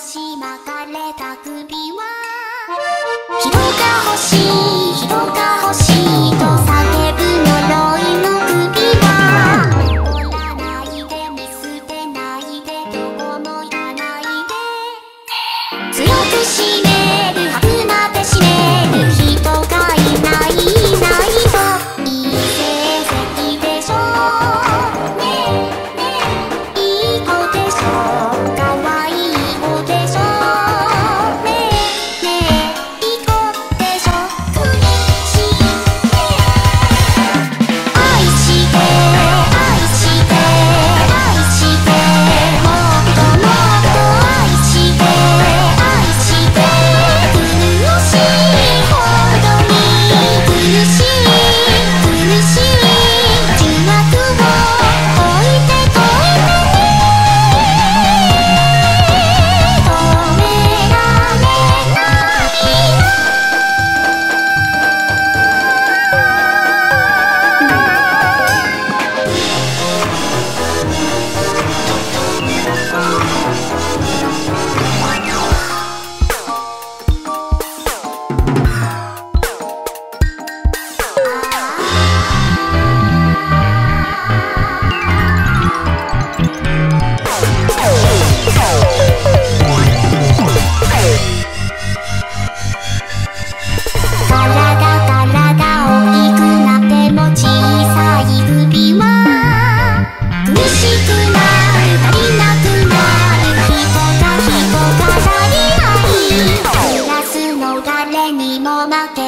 しまた強くし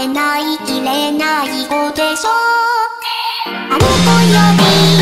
ない。きれない子でしょあの子よび